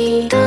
aquí.